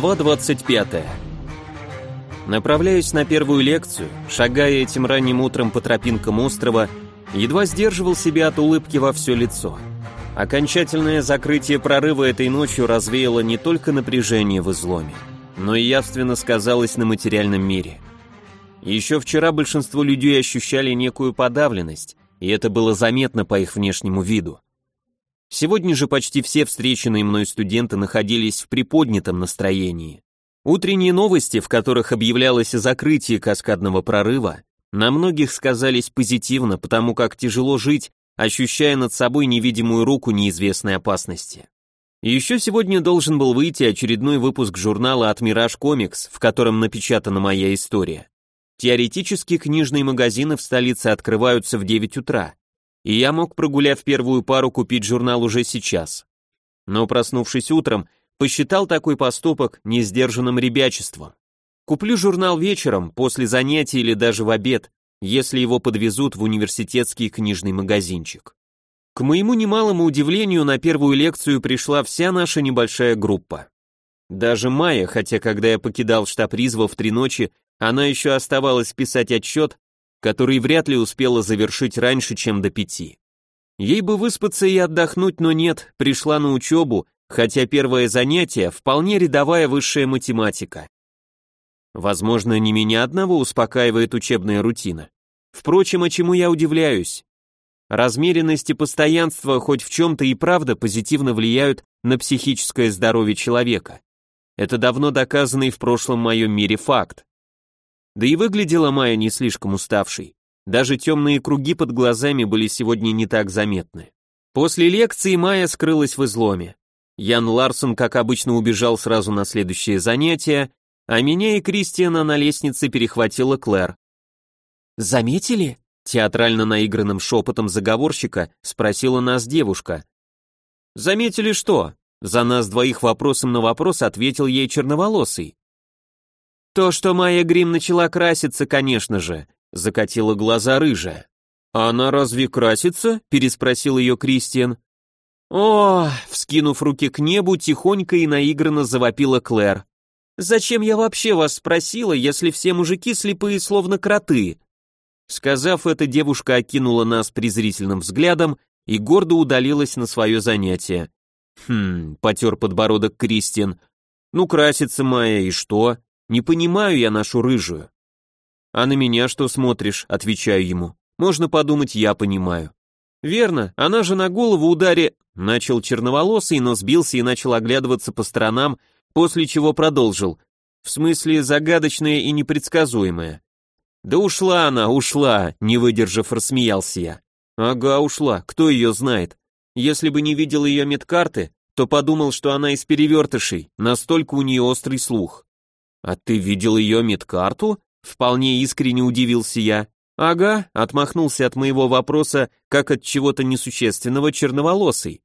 Глава 25. Направляясь на первую лекцию, шагая этим ранним утром по тропинкам острова, едва сдерживал себя от улыбки во все лицо. Окончательное закрытие прорыва этой ночью развеяло не только напряжение в изломе, но и явственно сказалось на материальном мире. Еще вчера большинство людей ощущали некую подавленность, и это было заметно по их внешнему виду. Сегодня же почти все встреченные мной студенты находились в приподнятом настроении. Утренние новости, в которых объявлялось о закрытии каскадного прорыва, на многих сказались позитивно, потому как тяжело жить, ощущая над собой невидимую руку неизвестной опасности. Еще сегодня должен был выйти очередной выпуск журнала от Мираж Комикс, в котором напечатана моя история. Теоретически книжные магазины в столице открываются в 9 утра, и я мог, прогуляв первую пару, купить журнал уже сейчас. Но, проснувшись утром, посчитал такой поступок несдержанным ребячеством. Куплю журнал вечером, после занятий или даже в обед, если его подвезут в университетский книжный магазинчик. К моему немалому удивлению, на первую лекцию пришла вся наша небольшая группа. Даже Майя, хотя когда я покидал штаб Ризва в три ночи, она еще оставалась писать отчет, который вряд ли успела завершить раньше, чем до пяти. Ей бы выспаться и отдохнуть, но нет, пришла на учебу, хотя первое занятие вполне рядовая высшая математика. Возможно, не меня одного успокаивает учебная рутина. Впрочем, а чему я удивляюсь? Размеренность и постоянство хоть в чем-то и правда позитивно влияют на психическое здоровье человека. Это давно доказанный в прошлом моем мире факт. Да и выглядела Майя не слишком уставшей. Даже темные круги под глазами были сегодня не так заметны. После лекции Майя скрылась в изломе. Ян Ларсон, как обычно, убежал сразу на следующее занятие, а меня и Кристиана на лестнице перехватила Клэр. «Заметили?» — театрально наигранным шепотом заговорщика спросила нас девушка. «Заметили что?» За нас двоих вопросом на вопрос ответил ей черноволосый. То, что Майя Грим начала краситься, конечно же, закатила глаза рыжая. «А она разве красится?» – переспросил ее Кристиан. «О!» – вскинув руки к небу, тихонько и наигранно завопила Клэр. «Зачем я вообще вас спросила, если все мужики слепые, словно кроты?» Сказав это, девушка окинула нас презрительным взглядом и гордо удалилась на свое занятие. «Хм», — потер подбородок Кристиан. «Ну, красится Майя, и что? Не понимаю я нашу рыжую. А на меня что смотришь, отвечаю ему. Можно подумать, я понимаю. Верно, она же на голову ударе... Начал черноволосый, но сбился и начал оглядываться по сторонам, после чего продолжил. В смысле, загадочная и непредсказуемая. Да ушла она, ушла, не выдержав, рассмеялся я. Ага, ушла, кто ее знает. Если бы не видел ее медкарты, то подумал, что она из перевертышей, настолько у нее острый слух. «А ты видел ее медкарту?» Вполне искренне удивился я. «Ага», отмахнулся от моего вопроса, как от чего-то несущественного черноволосый.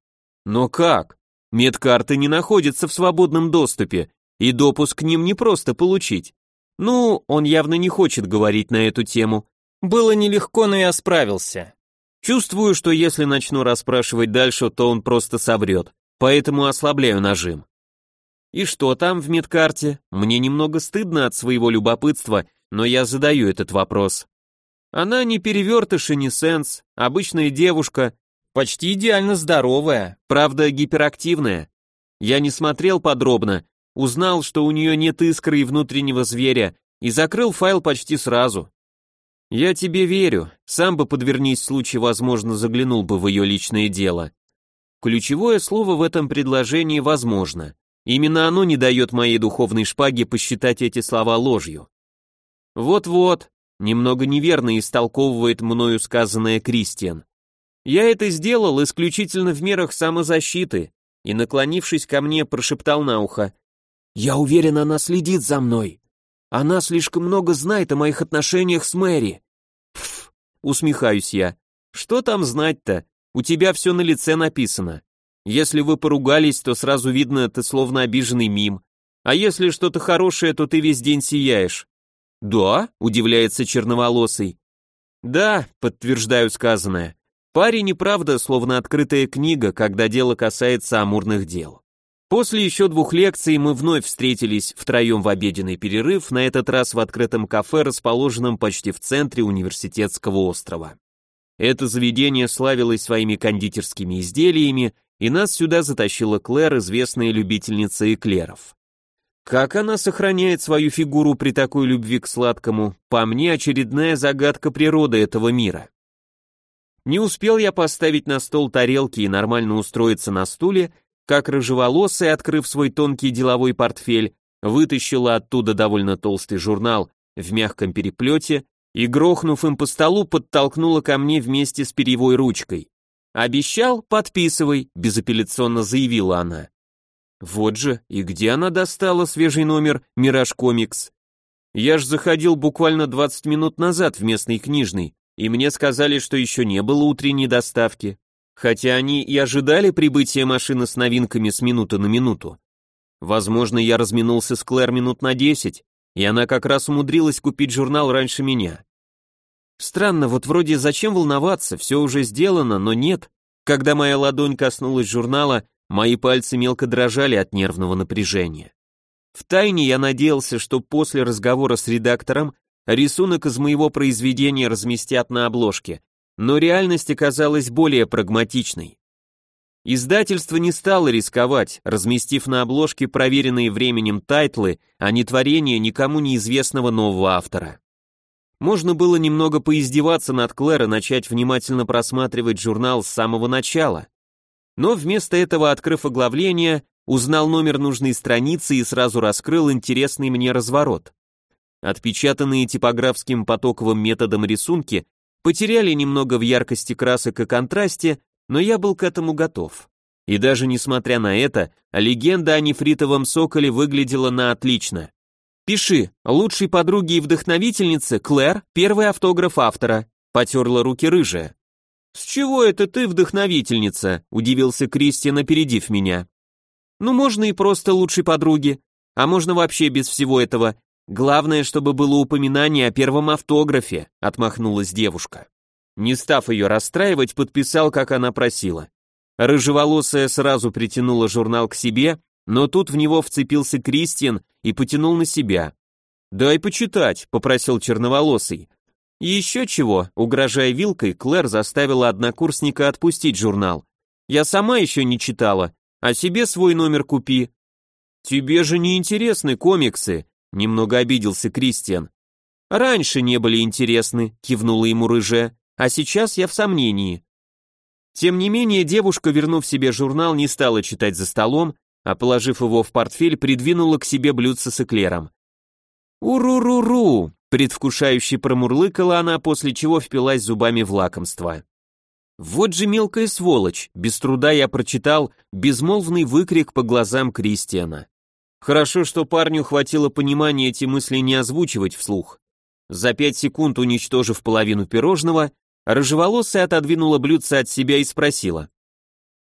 «Но как? Медкарты не находятся в свободном доступе, и допуск к ним не просто получить. Ну, он явно не хочет говорить на эту тему. Было нелегко, но я справился. Чувствую, что если начну расспрашивать дальше, то он просто соврет, поэтому ослабляю нажим. И что там в медкарте? Мне немного стыдно от своего любопытства, но я задаю этот вопрос. Она не перевертыш и не сенс, обычная девушка, почти идеально здоровая, правда гиперактивная. Я не смотрел подробно, узнал, что у нее нет искры и внутреннего зверя, и закрыл файл почти сразу. Я тебе верю, сам бы подвернись случай, возможно, заглянул бы в ее личное дело. Ключевое слово в этом предложении «возможно». Именно оно не дает моей духовной шпаге посчитать эти слова ложью. Вот-вот, немного неверно истолковывает мною сказанное Кристиан. Я это сделал исключительно в мерах самозащиты и, наклонившись ко мне, прошептал на ухо. «Я уверен, она следит за мной. Она слишком много знает о моих отношениях с Мэри». «Пф», усмехаюсь я. «Что там знать-то? У тебя все на лице написано. Если вы поругались, то сразу видно, ты словно обиженный мим. А если что-то хорошее, то ты весь день сияешь. Да? Удивляется черноволосый. Да, подтверждаю сказанное. Парень и правда словно открытая книга, когда дело касается амурных дел. После еще двух лекций мы вновь встретились втроем в обеденный перерыв, на этот раз в открытом кафе, расположенном почти в центре университетского острова. Это заведение славилось своими кондитерскими изделиями, и нас сюда затащила Клэр, известная любительница эклеров. Как она сохраняет свою фигуру при такой любви к сладкому, по мне очередная загадка природы этого мира. Не успел я поставить на стол тарелки и нормально устроиться на стуле, как рыжеволосая, открыв свой тонкий деловой портфель, вытащила оттуда довольно толстый журнал в мягком переплете и, грохнув им по столу, подтолкнула ко мне вместе с перьевой ручкой. «Обещал? Подписывай», — безапелляционно заявила она. Вот же, и где она достала свежий номер «Мираж Комикс»? Я ж заходил буквально 20 минут назад в местный книжный, и мне сказали, что еще не было утренней доставки. Хотя они и ожидали прибытия машины с новинками с минуты на минуту. Возможно, я разминулся с Клэр минут на 10, и она как раз умудрилась купить журнал раньше меня. Странно, вот вроде зачем волноваться, все уже сделано, но нет. Когда моя ладонь коснулась журнала, мои пальцы мелко дрожали от нервного напряжения. Втайне я надеялся, что после разговора с редактором рисунок из моего произведения разместят на обложке, но реальность оказалась более прагматичной. Издательство не стало рисковать, разместив на обложке проверенные временем тайтлы, а не творение никому неизвестного нового автора. Можно было немного поиздеваться над Клэр и начать внимательно просматривать журнал с самого начала. Но вместо этого, открыв оглавление, узнал номер нужной страницы и сразу раскрыл интересный мне разворот. Отпечатанные типографским потоковым методом рисунки потеряли немного в яркости красок и контрасте, но я был к этому готов. И даже несмотря на это, легенда о нефритовом соколе выглядела на отлично. Пиши, лучшей подруге и вдохновительнице Клэр, первый автограф автора, потерла руки рыжая. С чего это ты вдохновительница? удивился Кристиан, опередив меня. Ну можно и просто лучшей подруге, а можно вообще без всего этого. Главное, чтобы было упоминание о первом автографе, отмахнулась девушка. Не став ее расстраивать, подписал, как она просила. Рыжеволосая сразу притянула журнал к себе, но тут в него вцепился Кристиан и потянул на себя. «Дай почитать», — попросил черноволосый. «Еще чего», — угрожая вилкой, Клэр заставила однокурсника отпустить журнал. «Я сама еще не читала, а себе свой номер купи». «Тебе же не интересны комиксы», — немного обиделся Кристиан. «Раньше не были интересны», — кивнула ему рыжая, «а сейчас я в сомнении». Тем не менее, девушка, вернув себе журнал, не стала читать за столом, а положив его в портфель, придвинула к себе блюдце с эклером. «Уру-ру-ру!» — предвкушающе промурлыкала она, после чего впилась зубами в лакомство. Вот же мелкая сволочь, без труда я прочитал безмолвный выкрик по глазам Кристиана. Хорошо, что парню хватило понимания эти мысли не озвучивать вслух. За пять секунд уничтожив половину пирожного, рыжеволосая отодвинула блюдце от себя и спросила.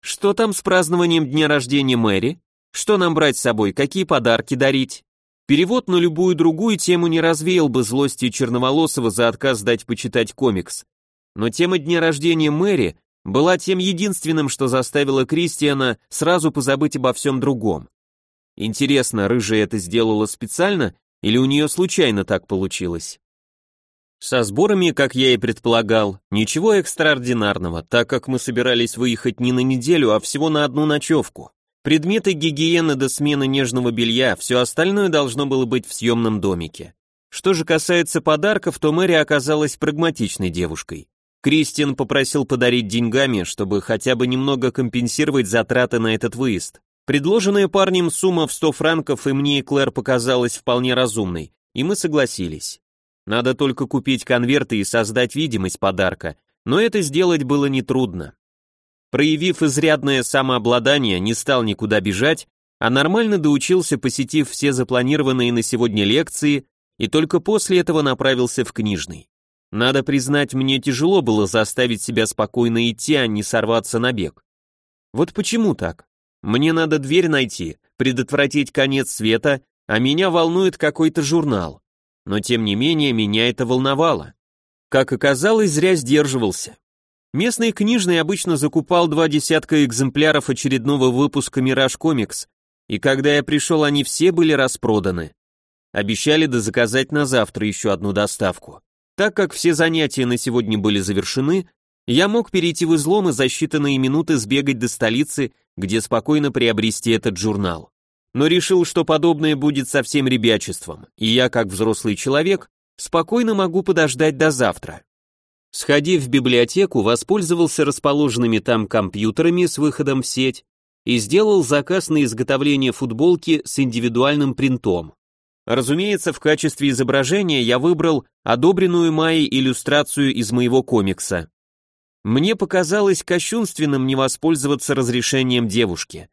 «Что там с празднованием дня рождения Мэри?» Что нам брать с собой, какие подарки дарить? Перевод на любую другую тему не развеял бы злости Черноволосова за отказ дать почитать комикс. Но тема дня рождения Мэри была тем единственным, что заставило Кристиана сразу позабыть обо всем другом. Интересно, рыжая это сделала специально или у нее случайно так получилось? Со сборами, как я и предполагал, ничего экстраординарного, так как мы собирались выехать не на неделю, а всего на одну ночевку. Предметы гигиены до смены нежного белья, все остальное должно было быть в съемном домике. Что же касается подарков, то Мэри оказалась прагматичной девушкой. Кристиан попросил подарить деньгами, чтобы хотя бы немного компенсировать затраты на этот выезд. Предложенная парнем сумма в 100 франков и мне и Клэр показалась вполне разумной, и мы согласились. Надо только купить конверты и создать видимость подарка, но это сделать было нетрудно. Проявив изрядное самообладание, не стал никуда бежать, а нормально доучился, посетив все запланированные на сегодня лекции, и только после этого направился в книжный. Надо признать, мне тяжело было заставить себя спокойно идти, а не сорваться на бег. Вот почему так? Мне надо дверь найти, предотвратить конец света, а меня волнует какой-то журнал. Но тем не менее, меня это волновало. Как оказалось, зря сдерживался. Местный книжный обычно закупал два десятка экземпляров очередного выпуска «Мираж Комикс», и когда я пришел, они все были распроданы. Обещали заказать на завтра еще одну доставку. Так как все занятия на сегодня были завершены, я мог перейти в излом и за считанные минуты сбегать до столицы, где спокойно приобрести этот журнал. Но решил, что подобное будет совсем ребячеством, и я, как взрослый человек, спокойно могу подождать до завтра. Сходив в библиотеку, воспользовался расположенными там компьютерами с выходом в сеть и сделал заказ на изготовление футболки с индивидуальным принтом. Разумеется, в качестве изображения я выбрал одобренную Майей иллюстрацию из моего комикса. Мне показалось кощунственным не воспользоваться разрешением девушки.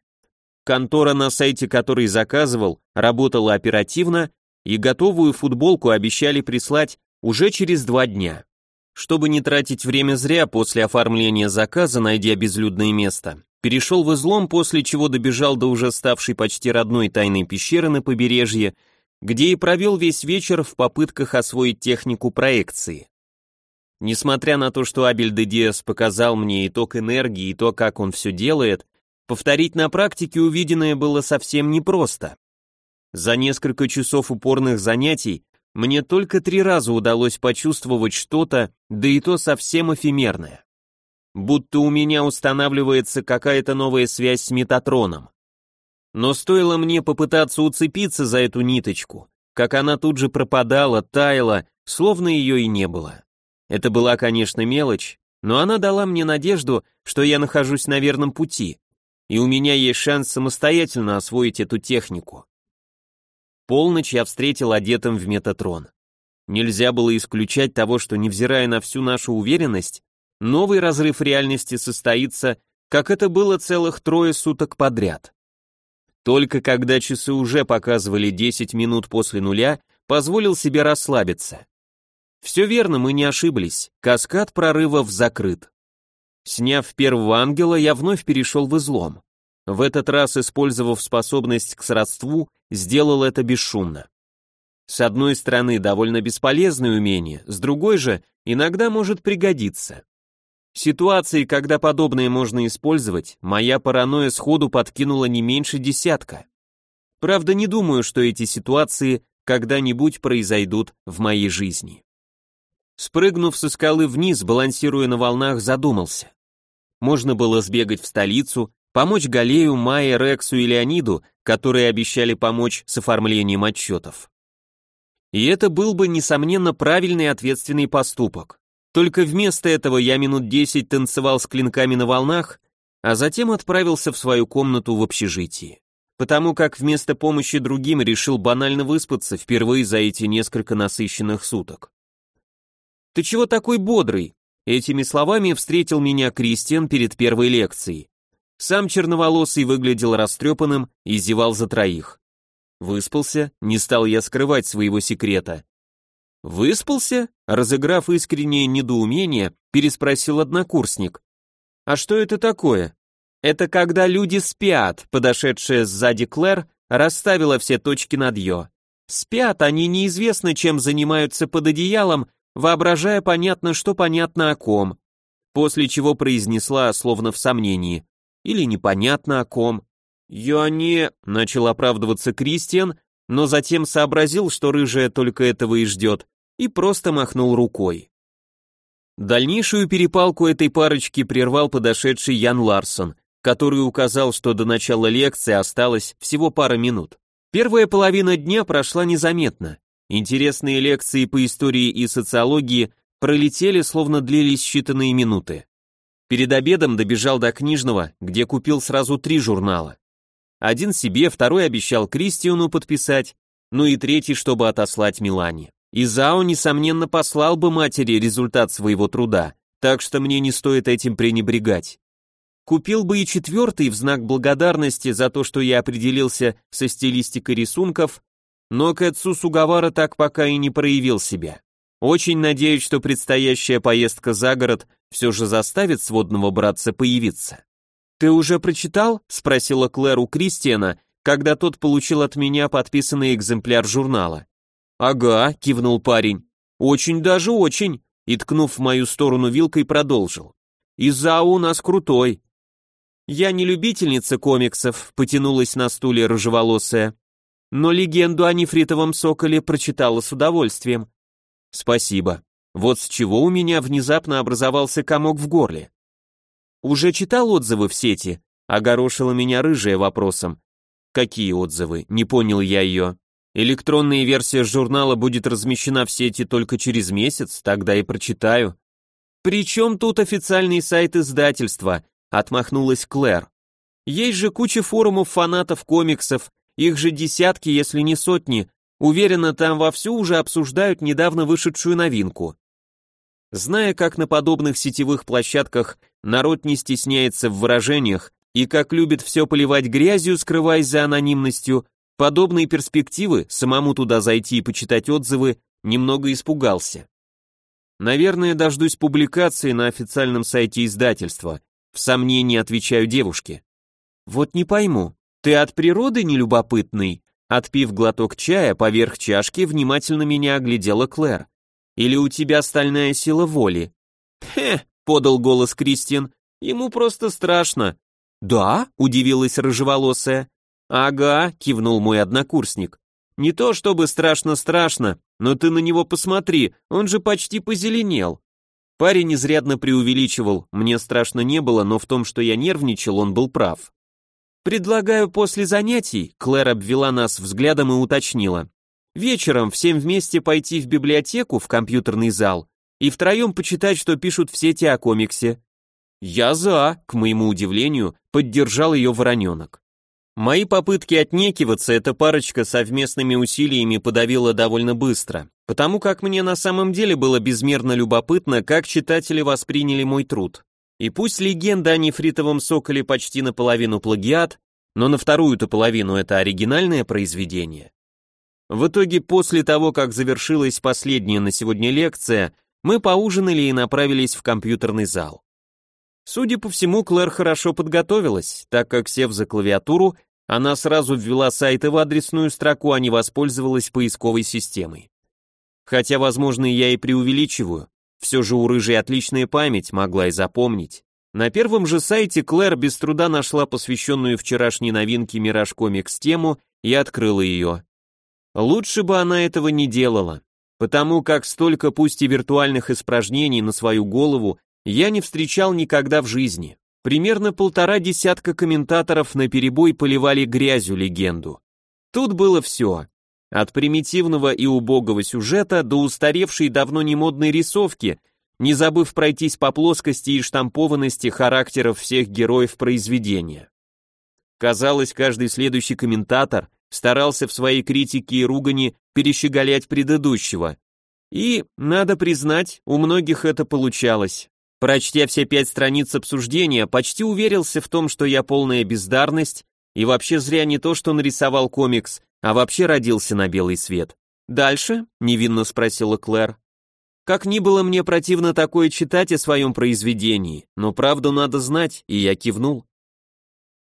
Контора, на сайте которой заказывал, работала оперативно, и готовую футболку обещали прислать уже через два дня. Чтобы не тратить время зря после оформления заказа, найдя безлюдное место, перешел в излом, после чего добежал до уже ставшей почти родной тайной пещеры на побережье, где и провел весь вечер в попытках освоить технику проекции. Несмотря на то, что Абель де Диас показал мне и ток энергии, и то, как он все делает, повторить на практике увиденное было совсем непросто. За несколько часов упорных занятий мне только три раза удалось почувствовать что-то, да и то совсем эфемерное. Будто у меня устанавливается какая-то новая связь с Метатроном. Но стоило мне попытаться уцепиться за эту ниточку, как она тут же пропадала, таяла, словно ее и не было. Это была, конечно, мелочь, но она дала мне надежду, что я нахожусь на верном пути, и у меня есть шанс самостоятельно освоить эту технику. Полночь я встретил одетым в метатрон. Нельзя было исключать того, что, невзирая на всю нашу уверенность, новый разрыв реальности состоится, как это было целых трое суток подряд. Только когда часы уже показывали 10 минут после нуля, позволил себе расслабиться. Все верно, мы не ошиблись. Каскад прорывов закрыт. Сняв первого ангела, я вновь перешел в излом. В этот раз, использовав способность к сродству, сделал это бесшумно. С одной стороны, довольно бесполезное умение, с другой же, иногда может пригодиться. Ситуации, когда подобное можно использовать, моя паранойя сходу подкинула не меньше десятка. Правда, не думаю, что эти ситуации когда-нибудь произойдут в моей жизни. Спрыгнув со скалы вниз, балансируя на волнах, задумался. Можно было сбегать в столицу, помочь Галею, Майе, Рексу и Леониду, которые обещали помочь с оформлением отчетов. И это был бы, несомненно, правильный ответственный поступок. Только вместо этого я минут десять танцевал с клинками на волнах, а затем отправился в свою комнату в общежитии. Потому как вместо помощи другим решил банально выспаться впервые за эти несколько насыщенных суток. «Ты чего такой бодрый?» Этими словами встретил меня Кристиан перед первой лекцией. Сам черноволосый выглядел растрепанным и зевал за троих. Выспался, не стал я скрывать своего секрета. «Выспался?» Разыграв искреннее недоумение, переспросил однокурсник. «А что это такое?» «Это когда люди спят», подошедшая сзади Клэр расставила все точки над «ё». «Спят, они неизвестно, чем занимаются под одеялом, воображая понятно, что понятно о ком, после чего произнесла, словно в сомнении, или непонятно о ком. «Я не...» — начал оправдываться Кристиан, но затем сообразил, что рыжая только этого и ждет, и просто махнул рукой. Дальнейшую перепалку этой парочки прервал подошедший Ян Ларсон, который указал, что до начала лекции осталось всего пара минут. Первая половина дня прошла незаметно. Интересные лекции по истории и социологии пролетели, словно длились считанные минуты. Перед обедом добежал до книжного, где купил сразу три журнала. Один себе, второй обещал Кристиану подписать, ну и третий, чтобы отослать Милане. И Зао, несомненно, послал бы матери результат своего труда, так что мне не стоит этим пренебрегать. Купил бы и четвертый в знак благодарности за то, что я определился со стилистикой рисунков но Кэтсу Сугавара так пока и не проявил себя. Очень надеюсь, что предстоящая поездка за город все же заставит сводного братца появиться. «Ты уже прочитал?» — спросила Клэр у Кристиана, когда тот получил от меня подписанный экземпляр журнала. «Ага», — кивнул парень. «Очень даже очень», и, ткнув в мою сторону вилкой, продолжил. «Изао у нас крутой». «Я не любительница комиксов», — потянулась на стуле рыжеволосая, «но легенду о нефритовом соколе прочитала с удовольствием». «Спасибо. Вот с чего у меня внезапно образовался комок в горле». «Уже читал отзывы в сети?» — огорошила меня рыжая вопросом. «Какие отзывы?» — не понял я ее. «Электронная версия журнала будет размещена в сети только через месяц, тогда и прочитаю». «При чем тут официальный сайт издательства?» — отмахнулась Клэр. «Есть же куча форумов фанатов комиксов, их же десятки, если не сотни. Уверена, там вовсю уже обсуждают недавно вышедшую новинку». Зная, как на подобных сетевых площадках народ не стесняется в выражениях и как любит все поливать грязью, скрываясь за анонимностью, подобные перспективы, самому туда зайти и почитать отзывы, немного испугался. Наверное, дождусь публикации на официальном сайте издательства. В сомнении отвечаю девушке. Вот не пойму, ты от природы нелюбопытный? Отпив глоток чая поверх чашки, внимательно меня оглядела Клэр. Или у тебя стальная сила воли? Хе, подал голос Кристин. Ему просто страшно. Да? удивилась рыжеволосая. Ага, кивнул мой однокурсник. Не то чтобы страшно-страшно, но ты на него посмотри, он же почти позеленел. Парень изрядно преувеличивал, мне страшно не было, но в том, что я нервничал, он был прав. «Предлагаю после занятий», — Клэр обвела нас взглядом и уточнила. «Вечером всем вместе пойти в библиотеку, в компьютерный зал, и втроем почитать, что пишут в сети о комиксе». «Я за», — к моему удивлению, поддержал ее вороненок. Мои попытки отнекиваться эта парочка совместными усилиями подавила довольно быстро, потому как мне на самом деле было безмерно любопытно, как читатели восприняли мой труд. И пусть легенда о нефритовом соколе почти наполовину плагиат, но на вторую-то половину это оригинальное произведение. В итоге, после того, как завершилась последняя на сегодня лекция, мы поужинали и направились в компьютерный зал. Судя по всему, Клэр хорошо подготовилась, так как, сев за клавиатуру, она сразу ввела сайты в адресную строку, а не воспользовалась поисковой системой. Хотя, возможно, я и преувеличиваю, все же у рыжей отличная память, могла и запомнить. На первом же сайте Клэр без труда нашла посвященную вчерашней новинке Мираж Комикс тему и открыла ее. Лучше бы она этого не делала, потому как столько пусть и виртуальных испражнений на свою голову я не встречал никогда в жизни. Примерно полтора десятка комментаторов на перебой поливали грязью легенду. Тут было все. От примитивного и убогого сюжета до устаревшей давно не модной рисовки, не забыв пройтись по плоскости и штампованности характеров всех героев произведения. Казалось, каждый следующий комментатор старался в своей критике и ругани перещеголять предыдущего. И, надо признать, у многих это получалось. Прочтя все пять страниц обсуждения, почти уверился в том, что я полная бездарность и вообще зря не то, что нарисовал комикс, а вообще родился на белый свет. Дальше? невинно спросила Клэр. Как ни было мне противно такое читать о своем произведении, но правду надо знать, и я кивнул.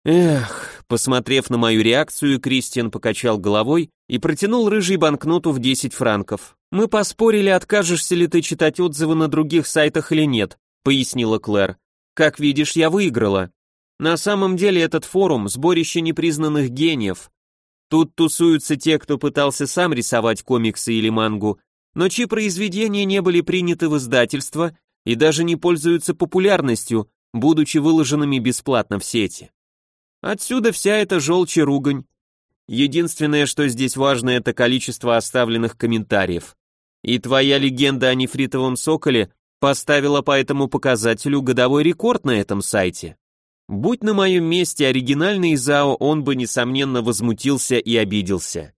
Эх, посмотрев на мою реакцию, Кристиан покачал головой и протянул рыжий банкноту в 10 франков. Мы поспорили, откажешься ли ты читать отзывы на других сайтах или нет, пояснила Клэр. Как видишь, я выиграла. На самом деле этот форум – сборище непризнанных гениев. Тут тусуются те, кто пытался сам рисовать комиксы или мангу, но чьи произведения не были приняты в издательство и даже не пользуются популярностью, будучи выложенными бесплатно в сети. Отсюда вся эта желчь и ругань. Единственное, что здесь важно, это количество оставленных комментариев. И твоя легенда о нефритовом соколе Поставила по этому показателю годовой рекорд на этом сайте. Будь на моем месте оригинальный ЗАО, он бы, несомненно, возмутился и обиделся.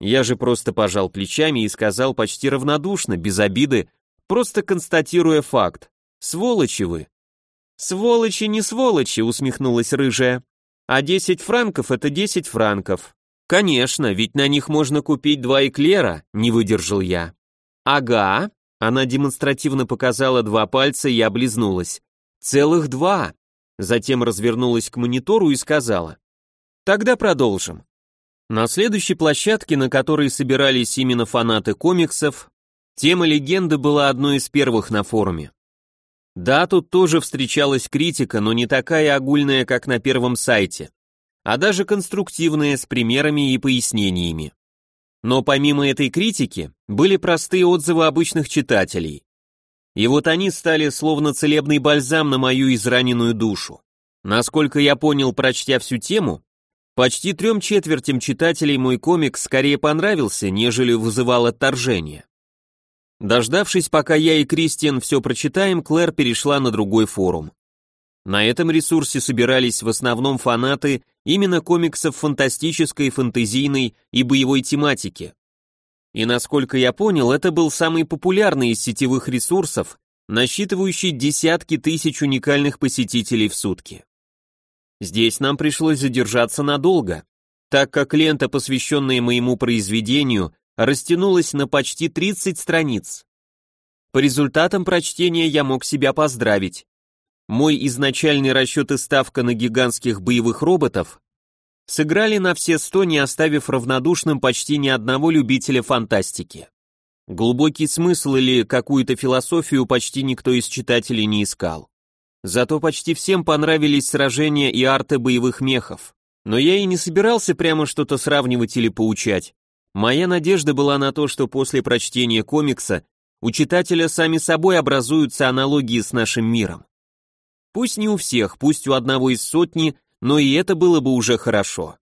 Я же просто пожал плечами и сказал почти равнодушно, без обиды, просто констатируя факт. Сволочи вы. Сволочи не сволочи, усмехнулась рыжая. А 10 франков это 10 франков. Конечно, ведь на них можно купить два эклера, не выдержал я. Ага, она демонстративно показала два пальца и облизнулась. «Целых два!» Затем развернулась к монитору и сказала. «Тогда продолжим». На следующей площадке, на которой собирались именно фанаты комиксов, тема легенды была одной из первых на форуме. Да, тут тоже встречалась критика, но не такая огульная, как на первом сайте, а даже конструктивная с примерами и пояснениями. Но помимо этой критики, были простые отзывы обычных читателей. И вот они стали словно целебный бальзам на мою израненную душу. Насколько я понял, прочтя всю тему, почти трем четвертям читателей мой комикс скорее понравился, нежели вызывал отторжение. Дождавшись, пока я и Кристиан все прочитаем, Клэр перешла на другой форум. На этом ресурсе собирались в основном фанаты именно комиксов фантастической, фэнтезийной и боевой тематики. И насколько я понял, это был самый популярный из сетевых ресурсов, насчитывающий десятки тысяч уникальных посетителей в сутки. Здесь нам пришлось задержаться надолго, так как лента, посвященная моему произведению, растянулась на почти 30 страниц. По результатам прочтения я мог себя поздравить. Мой изначальный расчет и ставка на гигантских боевых роботов сыграли на все сто, не оставив равнодушным почти ни одного любителя фантастики. Глубокий смысл или какую-то философию почти никто из читателей не искал. Зато почти всем понравились сражения и арты боевых мехов. Но я и не собирался прямо что-то сравнивать или поучать. Моя надежда была на то, что после прочтения комикса у читателя сами собой образуются аналогии с нашим миром. Пусть не у всех, пусть у одного из сотни, но и это было бы уже хорошо.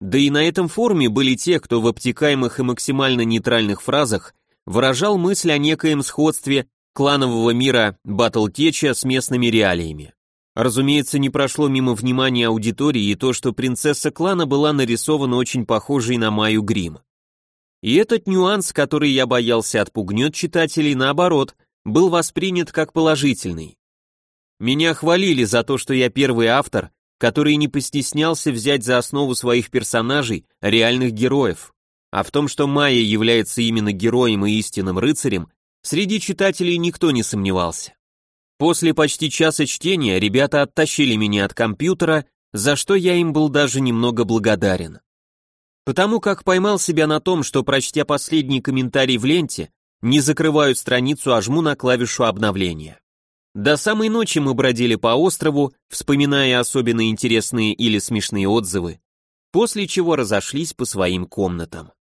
Да и на этом форуме были те, кто в обтекаемых и максимально нейтральных фразах выражал мысль о некоем сходстве кланового мира Батлтеча с местными реалиями. Разумеется, не прошло мимо внимания аудитории и то, что принцесса клана была нарисована очень похожей на Майю Грим. И этот нюанс, который я боялся отпугнет читателей, наоборот, был воспринят как положительный. Меня хвалили за то, что я первый автор, который не постеснялся взять за основу своих персонажей реальных героев. А в том, что Майя является именно героем и истинным рыцарем, Среди читателей никто не сомневался. После почти часа чтения ребята оттащили меня от компьютера, за что я им был даже немного благодарен. Потому как поймал себя на том, что, прочтя последний комментарий в ленте, не закрываю страницу, а жму на клавишу обновления. До самой ночи мы бродили по острову, вспоминая особенно интересные или смешные отзывы, после чего разошлись по своим комнатам.